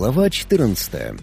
Глава 14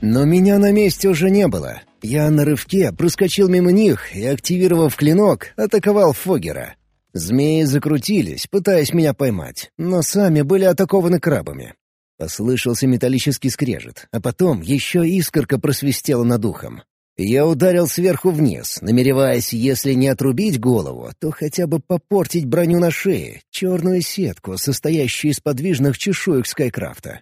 Но меня на месте уже не было. Я на рывке проскочил мимо них и, активировав клинок, атаковал Фогера. Змеи закрутились, пытаясь меня поймать, но сами были атакованы крабами. Послышался металлический скрежет, а потом еще искорка просвистела над ухом. Я ударил сверху вниз, намереваясь, если не отрубить голову, то хотя бы попортить броню на шее, черную сетку, состоящую из подвижных чешуек Скайкрафта.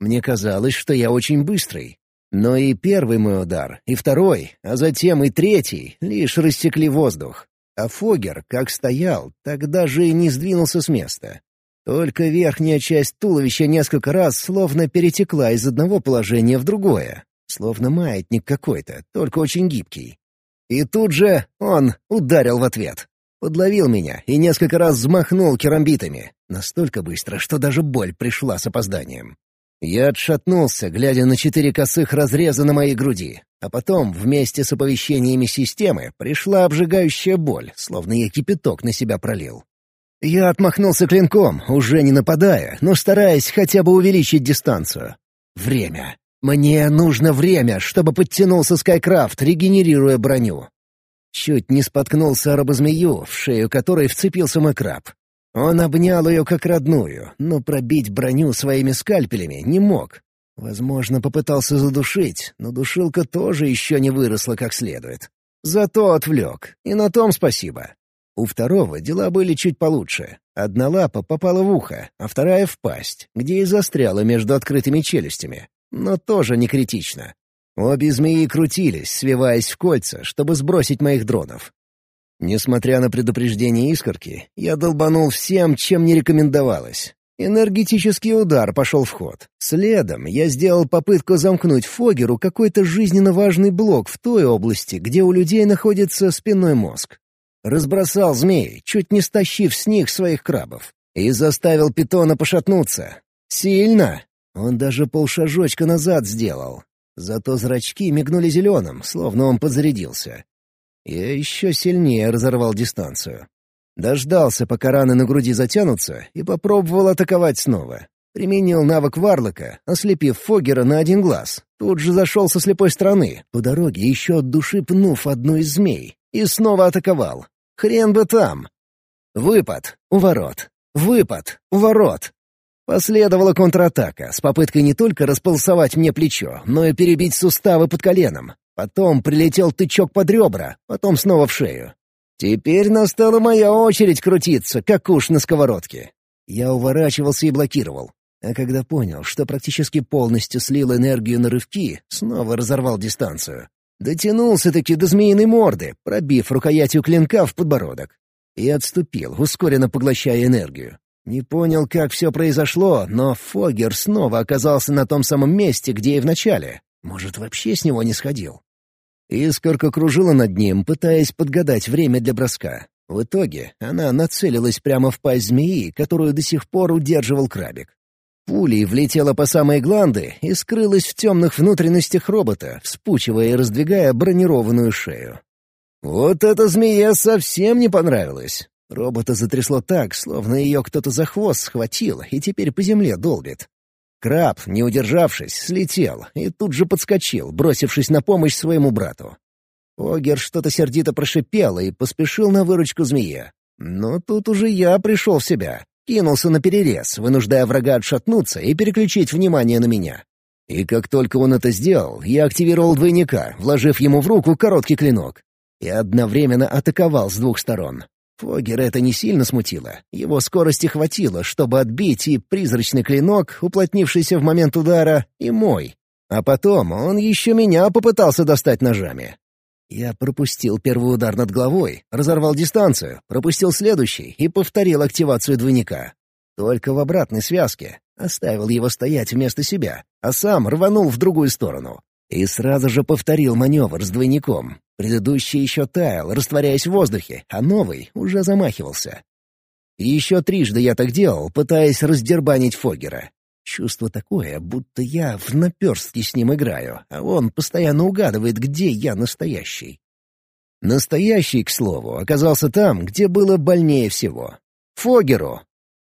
Мне казалось, что я очень быстрый. Но и первый мой удар, и второй, а затем и третий лишь рассекли воздух. А Фогер, как стоял, так даже и не сдвинулся с места. Только верхняя часть туловища несколько раз словно перетекла из одного положения в другое, словно маятник какой-то, только очень гибкий. И тут же он ударил в ответ. Подловил меня и несколько раз взмахнул керамбитами. Настолько быстро, что даже боль пришла с опозданием. Я отшатнулся, глядя на четыре косых разреза на моей груди. А потом, вместе с оповещениями системы, пришла обжигающая боль, словно я кипяток на себя пролил. Я отмахнулся клинком, уже не нападая, но стараясь хотя бы увеличить дистанцию. Время. Мне нужно время, чтобы подтянулся Скайкрафт, регенерируя броню. Чуть не споткнулся о робозмею, в шею которой вцепился мой краб. Он обнял ее как родную, но пробить броню своими скальпелями не мог. Возможно, попытался задушить, но душилка тоже еще не выросла как следует. Зато отвлек, и на том спасибо. У второго дела были чуть получше. Одна лапа попала в ухо, а вторая — в пасть, где и застряла между открытыми челюстями. Но тоже не критично. Обе змеи крутились, свиваясь в кольца, чтобы сбросить моих дронов. Несмотря на предупреждение искорки, я долбанул всем, чем не рекомендовалось. Энергетический удар пошел в ход. Следом я сделал попытку замкнуть Фогеру какой-то жизненно важный блок в той области, где у людей находится спинной мозг. Разбросал змей, чуть не стащив с них своих крабов. И заставил питона пошатнуться. Сильно. Он даже полшажочка назад сделал. Зато зрачки мигнули зеленым, словно он подзарядился. Я еще сильнее разорвал дистанцию. Дождался, пока раны на груди затянутся, и попробовал атаковать снова. Применил навык Варлока, ослепив Фогера на один глаз. Тут же зашел со слепой стороны, по дороге еще от души пнув одну из змей. И снова атаковал. Хрен бы там. Выпад, уворот, выпад, уворот. Последовала контратака с попыткой не только располосовать мне плечо, но и перебить суставы под коленом. Потом прилетел тычок под ребра, потом снова в шею. Теперь настала моя очередь крутиться, как уж на сковородке. Я уворачивался и блокировал. А когда понял, что практически полностью слил энергию на рывки, снова разорвал дистанцию. Дотянулся-таки до змеиной морды, пробив рукоятью клинка в подбородок. И отступил, ускоренно поглощая энергию. Не понял, как все произошло, но Фогер снова оказался на том самом месте, где и в начале. Может, вообще с него не сходил. Искорка кружила над ним, пытаясь подгадать время для броска. В итоге она нацелилась прямо в пасть змеи, которую до сих пор удерживал крабик. Пулей влетела по самой гланды и скрылась в темных внутренностях робота, вспучивая и раздвигая бронированную шею. Вот эта змея совсем не понравилась. Робота затрясло так, словно ее кто-то за хвост схватил и теперь по земле долбит. Краб, не удержавшись, слетел и тут же подскочил, бросившись на помощь своему брату. Огер что-то сердито прошипел и поспешил на выручку змея. Но тут уже я пришел в себя. Кинулся на перерез, вынуждая врага отшатнуться и переключить внимание на меня. И как только он это сделал, я активировал двойника, вложив ему в руку короткий клинок. И одновременно атаковал с двух сторон. Фогера это не сильно смутило. Его скорости хватило, чтобы отбить и призрачный клинок, уплотнившийся в момент удара, и мой. А потом он еще меня попытался достать ножами. Я пропустил первый удар над головой, разорвал дистанцию, пропустил следующий и повторил активацию двойника. Только в обратной связке. Оставил его стоять вместо себя, а сам рванул в другую сторону. И сразу же повторил маневр с двойником. Предыдущий еще таял, растворяясь в воздухе, а новый уже замахивался. еще трижды я так делал, пытаясь раздербанить Фогера. Чувство такое, будто я в наперстке с ним играю, а он постоянно угадывает, где я настоящий. Настоящий, к слову, оказался там, где было больнее всего. Фогеру.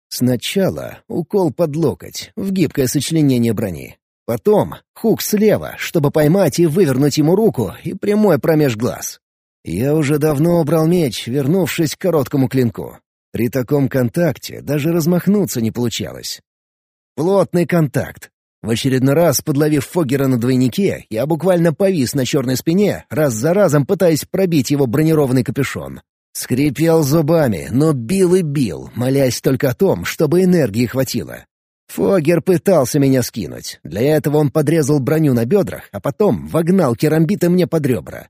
Сначала укол под локоть, в гибкое сочленение брони. Потом хук слева, чтобы поймать и вывернуть ему руку, и прямой промеж глаз. Я уже давно убрал меч, вернувшись к короткому клинку. При таком контакте даже размахнуться не получалось. Плотный контакт. В очередной раз, подловив Фоггера на двойнике, я буквально повис на черной спине, раз за разом пытаясь пробить его бронированный капюшон. Скрипел зубами, но бил и бил, молясь только о том, чтобы энергии хватило. Фогер пытался меня скинуть. Для этого он подрезал броню на бедрах, а потом вогнал керамбиты мне под ребра.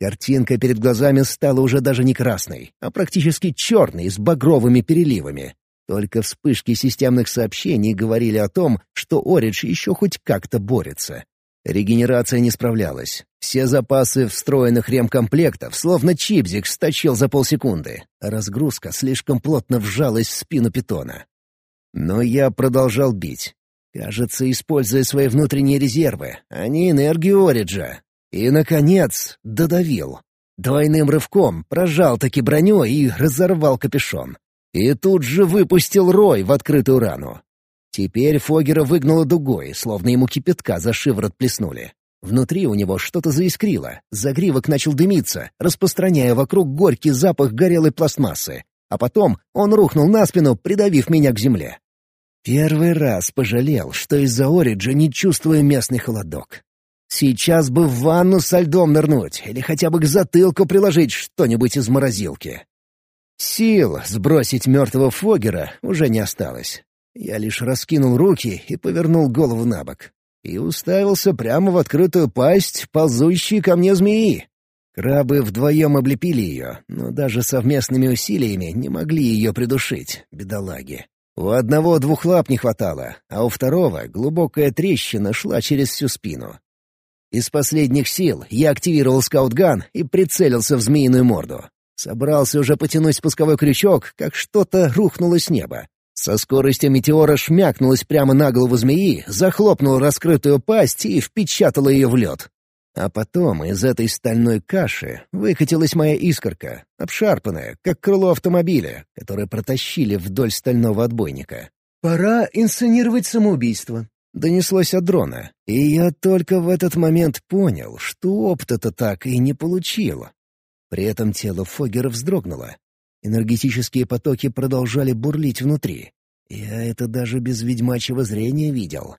Картинка перед глазами стала уже даже не красной, а практически черной, с багровыми переливами. Только вспышки системных сообщений говорили о том, что Оридж еще хоть как-то борется. Регенерация не справлялась. Все запасы встроенных ремкомплектов словно чипзик сточил за полсекунды, разгрузка слишком плотно вжалась в спину питона. Но я продолжал бить. Кажется, используя свои внутренние резервы, а не энергию Ориджа. И, наконец, додавил. Двойным рывком прожал таки броню и разорвал капюшон. И тут же выпустил рой в открытую рану. Теперь Фогера выгнало дугой, словно ему кипятка за шиворот плеснули. Внутри у него что-то заискрило, загривок начал дымиться, распространяя вокруг горький запах горелой пластмассы. А потом он рухнул на спину, придавив меня к земле. Первый раз пожалел, что из-за Ориджа не чувствую местный холодок. Сейчас бы в ванну со льдом нырнуть или хотя бы к затылку приложить что-нибудь из морозилки. Сил сбросить мертвого Фогера уже не осталось. Я лишь раскинул руки и повернул голову на бок. И уставился прямо в открытую пасть ползущей ко мне змеи. Крабы вдвоем облепили ее, но даже совместными усилиями не могли ее придушить, бедолаги. У одного двух лап не хватало, а у второго глубокая трещина шла через всю спину. Из последних сил я активировал скаутган и прицелился в змеиную морду. Собрался уже потянуть спусковой крючок, как что-то рухнуло с неба. Со скоростью метеора шмякнулась прямо на голову змеи, захлопнула раскрытую пасть и впечатала ее в лед. А потом из этой стальной каши выкатилась моя искорка, обшарпанная, как крыло автомобиля, которое протащили вдоль стального отбойника. «Пора инсценировать самоубийство», — донеслось от дрона. И я только в этот момент понял, что опыта-то так и не получил. При этом тело Фогера вздрогнуло, Энергетические потоки продолжали бурлить внутри. Я это даже без ведьмачьего зрения видел.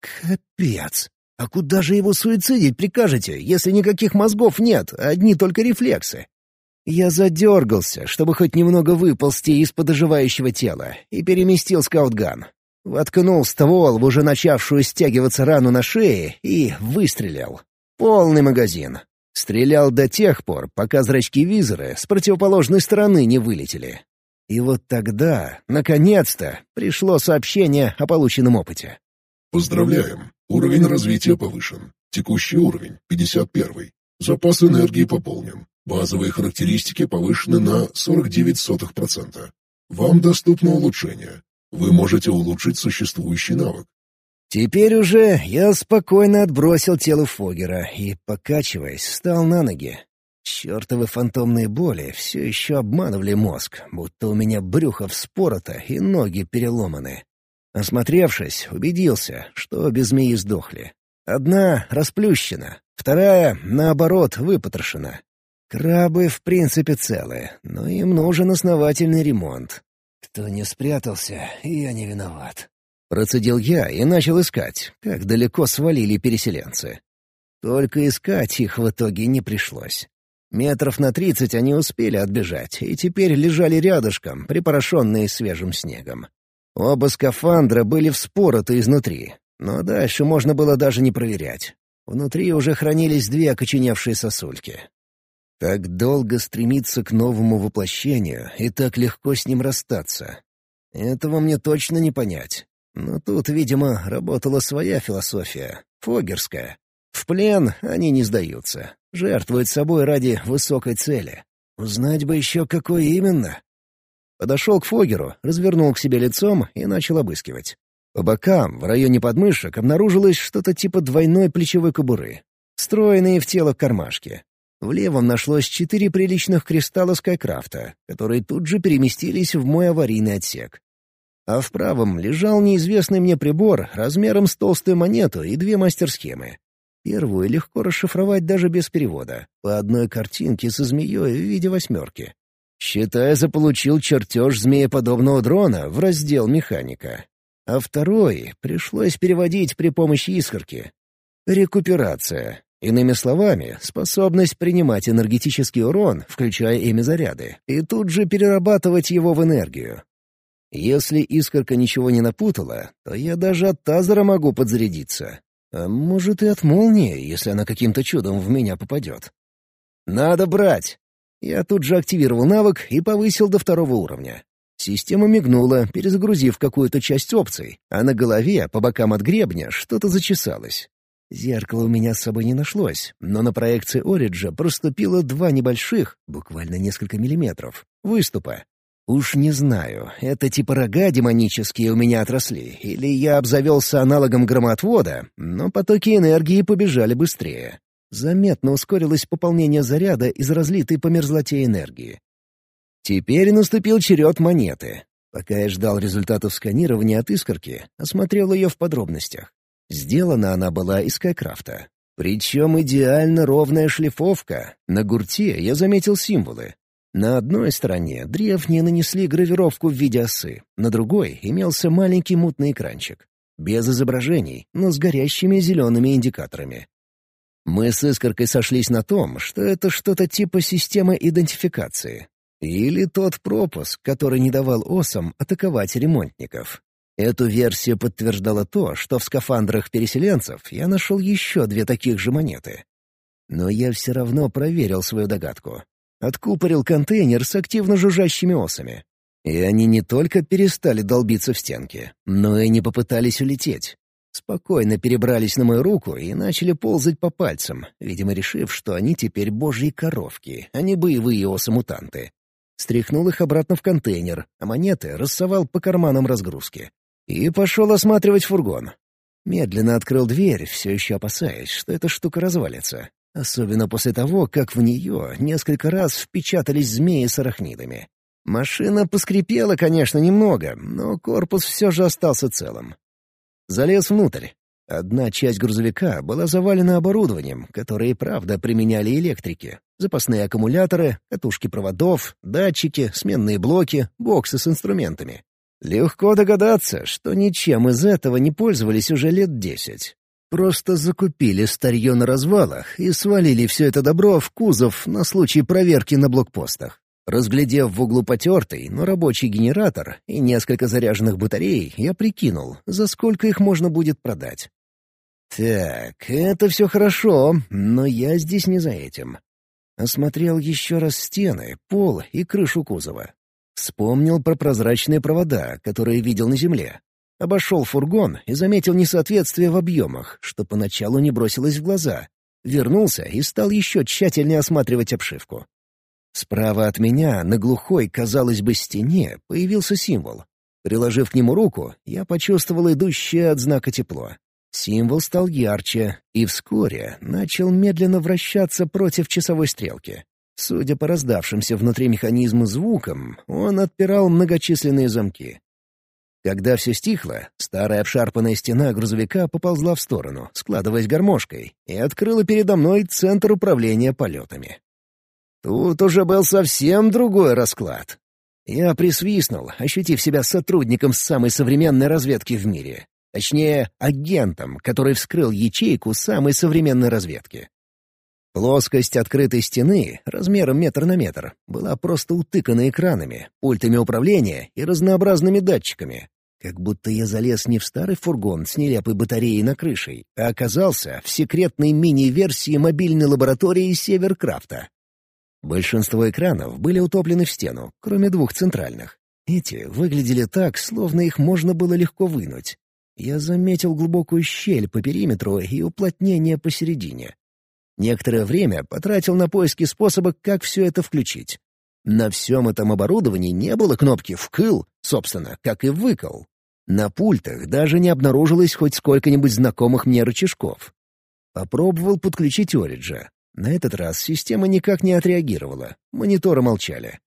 Капец! А куда же его суицидить прикажете, если никаких мозгов нет, одни только рефлексы? Я задергался, чтобы хоть немного выползти из-под оживающего тела, и переместил скаутган. Воткнул ствол в уже начавшую стягиваться рану на шее и выстрелил. Полный магазин. Стрелял до тех пор, пока зрачки визора с противоположной стороны не вылетели. И вот тогда, наконец-то, пришло сообщение о полученном опыте. «Поздравляем! Уровень развития повышен. Текущий уровень — 51. Запас энергии пополнен. Базовые характеристики повышены на 49%. Вам доступно улучшение. Вы можете улучшить существующий навык. Теперь уже я спокойно отбросил тело Фогера и, покачиваясь, встал на ноги. Чёртовы фантомные боли все еще обманывали мозг, будто у меня брюхо вспорото и ноги переломаны. Осмотревшись, убедился, что обе змеи сдохли. Одна расплющена, вторая, наоборот, выпотрошена. Крабы в принципе целы, но им нужен основательный ремонт. Кто не спрятался, я не виноват. Процедил я и начал искать, как далеко свалили переселенцы. Только искать их в итоге не пришлось. Метров на тридцать они успели отбежать, и теперь лежали рядышком, припорошенные свежим снегом. Оба скафандра были вспороты изнутри, но дальше можно было даже не проверять. Внутри уже хранились две окоченевшие сосульки. Так долго стремиться к новому воплощению и так легко с ним расстаться. Этого мне точно не понять. Но тут, видимо, работала своя философия, фогерская. В плен они не сдаются, жертвуют собой ради высокой цели. Узнать бы еще, какой именно. Подошел к Фогеру, развернул к себе лицом и начал обыскивать. По бокам, в районе подмышек, обнаружилось что-то типа двойной плечевой кобуры, встроенные в тело кармашки. В левом нашлось четыре приличных кристалла Скайкрафта, которые тут же переместились в мой аварийный отсек. а в правом лежал неизвестный мне прибор размером с толстую монету и две мастер-схемы. Первую легко расшифровать даже без перевода, по одной картинке со змеей в виде восьмерки. Считай, заполучил чертеж змееподобного дрона в раздел «Механика». А второй пришлось переводить при помощи искорки. Рекуперация. Иными словами, способность принимать энергетический урон, включая ими заряды, и тут же перерабатывать его в энергию. Если искорка ничего не напутала, то я даже от тазера могу подзарядиться. А может и от молнии, если она каким-то чудом в меня попадет. «Надо брать!» Я тут же активировал навык и повысил до второго уровня. Система мигнула, перезагрузив какую-то часть опций, а на голове, по бокам от гребня, что-то зачесалось. Зеркала у меня с собой не нашлось, но на проекции Ориджа проступило два небольших, буквально несколько миллиметров, выступа. Уж не знаю, это типа рога демонические у меня отросли, или я обзавелся аналогом громоотвода, но потоки энергии побежали быстрее. Заметно ускорилось пополнение заряда из разлитой по мерзлоте энергии. Теперь наступил черед монеты. Пока я ждал результатов сканирования от искорки, осмотрел ее в подробностях. Сделана она была из кайкрафта. Причем идеально ровная шлифовка. На гурте я заметил символы. На одной стороне древние нанесли гравировку в виде осы, на другой имелся маленький мутный экранчик. Без изображений, но с горящими зелеными индикаторами. Мы с Искоркой сошлись на том, что это что-то типа системы идентификации. Или тот пропуск, который не давал осам атаковать ремонтников. Эту версию подтверждало то, что в скафандрах переселенцев я нашел еще две таких же монеты. Но я все равно проверил свою догадку. Откупорил контейнер с активно жужжащими осами. И они не только перестали долбиться в стенки, но и не попытались улететь. Спокойно перебрались на мою руку и начали ползать по пальцам, видимо, решив, что они теперь божьи коровки, а не боевые осы-мутанты. Стряхнул их обратно в контейнер, а монеты рассовал по карманам разгрузки. И пошел осматривать фургон. Медленно открыл дверь, все еще опасаясь, что эта штука развалится. Особенно после того, как в нее несколько раз впечатались змеи с арахнидами. Машина поскрипела, конечно, немного, но корпус все же остался целым. Залез внутрь. Одна часть грузовика была завалена оборудованием, которое и правда применяли электрики. Запасные аккумуляторы, катушки проводов, датчики, сменные блоки, боксы с инструментами. Легко догадаться, что ничем из этого не пользовались уже лет десять. Просто закупили старье на развалах и свалили все это добро в кузов на случай проверки на блокпостах. Разглядев в углу потертый, но рабочий генератор и несколько заряженных батарей, я прикинул, за сколько их можно будет продать. Так, это все хорошо, но я здесь не за этим. Осмотрел еще раз стены, пол и крышу кузова. Вспомнил про прозрачные провода, которые видел на земле. Обошел фургон и заметил несоответствие в объемах, что поначалу не бросилось в глаза. Вернулся и стал еще тщательнее осматривать обшивку. Справа от меня, на глухой, казалось бы, стене, появился символ. Приложив к нему руку, я почувствовал идущее от знака тепло. Символ стал ярче и вскоре начал медленно вращаться против часовой стрелки. Судя по раздавшимся внутри механизма звукам, он отпирал многочисленные замки. Когда все стихло, старая обшарпанная стена грузовика поползла в сторону, складываясь гармошкой, и открыла передо мной центр управления полетами. Тут уже был совсем другой расклад. Я присвистнул, ощутив себя сотрудником самой современной разведки в мире. Точнее, агентом, который вскрыл ячейку самой современной разведки. Плоскость открытой стены, размером метр на метр, была просто утыкана экранами, пультами управления и разнообразными датчиками. Как будто я залез не в старый фургон с нелепой батареей на крыше, а оказался в секретной мини-версии мобильной лаборатории Северкрафта. Большинство экранов были утоплены в стену, кроме двух центральных. Эти выглядели так, словно их можно было легко вынуть. Я заметил глубокую щель по периметру и уплотнение посередине. Некоторое время потратил на поиски способа, как все это включить. На всем этом оборудовании не было кнопки «вкл», собственно, как и «выкл». На пультах даже не обнаружилось хоть сколько-нибудь знакомых мне рычажков. Попробовал подключить Ориджа. На этот раз система никак не отреагировала, мониторы молчали.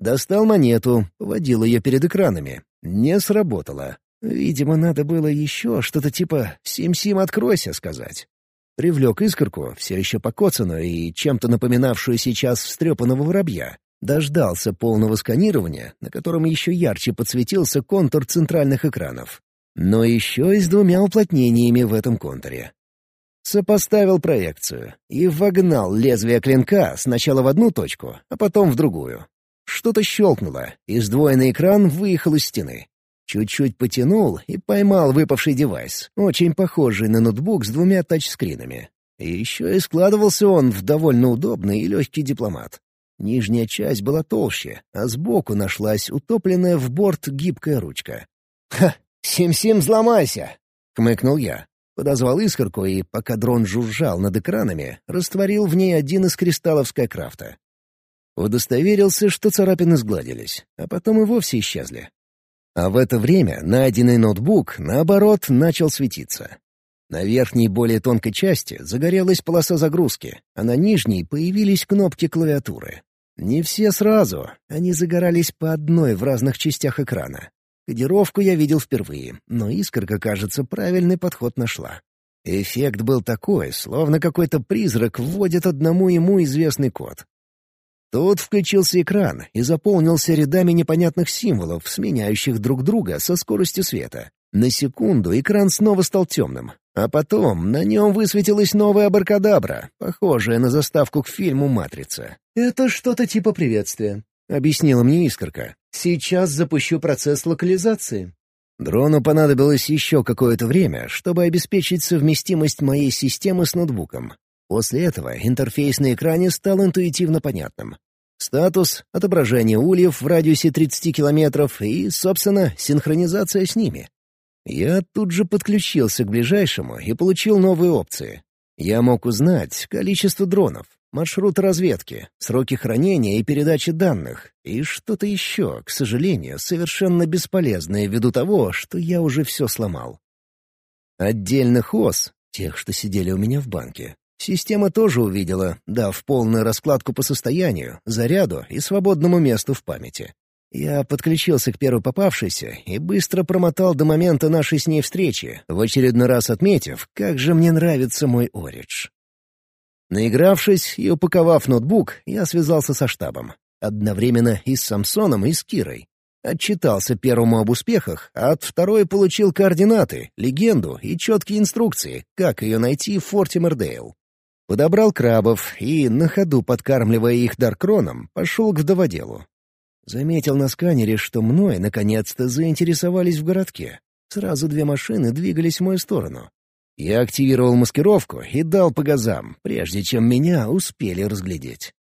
Достал монету, водил ее перед экранами, Не сработало. Видимо, надо было еще что-то типа «Сим-Сим, откройся» сказать. Привлек искорку, все еще покоцанную и чем-то напоминавшую сейчас встрепанного воробья. Дождался полного сканирования, на котором еще ярче подсветился контур центральных экранов. Но еще и с двумя уплотнениями в этом контуре. Сопоставил проекцию и вогнал лезвие клинка сначала в одну точку, а потом в другую. Что-то щелкнуло, и сдвоенный экран выехал из стены. Чуть-чуть потянул и поймал выпавший девайс, очень похожий на ноутбук с двумя тачскринами. И еще и складывался он в довольно удобный и легкий дипломат. Нижняя часть была толще, а сбоку нашлась утопленная в борт гибкая ручка. «Ха! Сим-Сим, взломайся!» — хмыкнул я. Подозвал искорку и, пока дрон жужжал над экранами, растворил в ней один из кристаллов Скайкрафта. Удостоверился, что царапины сгладились, а потом и вовсе исчезли. А в это время найденный ноутбук, наоборот, начал светиться. На верхней более тонкой части загорелась полоса загрузки, а на нижней появились кнопки клавиатуры. Не все сразу, они загорались по одной в разных частях экрана. Кодировку я видел впервые, но искорка, кажется, правильный подход нашла. Эффект был такой, словно какой-то призрак вводит одному ему известный код. Тут включился экран и заполнился рядами непонятных символов, сменяющих друг друга со скоростью света. На секунду экран снова стал темным, а потом на нем высветилась новая абракадабра, похожая на заставку к фильму «Матрица». «Это что-то типа приветствия», — объяснила мне искорка. «Сейчас запущу процесс локализации». Дрону понадобилось еще какое-то время, чтобы обеспечить совместимость моей системы с ноутбуком. После этого интерфейс на экране стал интуитивно понятным. Статус, отображение ульев в радиусе 30 километров и, собственно, синхронизация с ними. Я тут же подключился к ближайшему и получил новые опции. Я мог узнать количество дронов, маршрут разведки, сроки хранения и передачи данных, и что-то еще, к сожалению, совершенно бесполезное ввиду того, что я уже все сломал. Отдельных ос, тех, что сидели у меня в банке, Система тоже увидела, дав полную раскладку по состоянию, заряду и свободному месту в памяти. Я подключился к первой попавшейся и быстро промотал до момента нашей с ней встречи, в очередной раз отметив, как же мне нравится мой Оридж. Наигравшись и упаковав ноутбук, я связался со штабом. Одновременно и с Самсоном, и с Кирой. Отчитался первому об успехах, а от второй получил координаты, легенду и четкие инструкции, как ее найти в форте Мердейл. Подобрал крабов и, на ходу подкармливая их даркроном, пошел к вдоводелу. Заметил на сканере, что мной наконец-то заинтересовались в городке. Сразу две машины двигались в мою сторону. Я активировал маскировку и дал по газам, прежде чем меня успели разглядеть.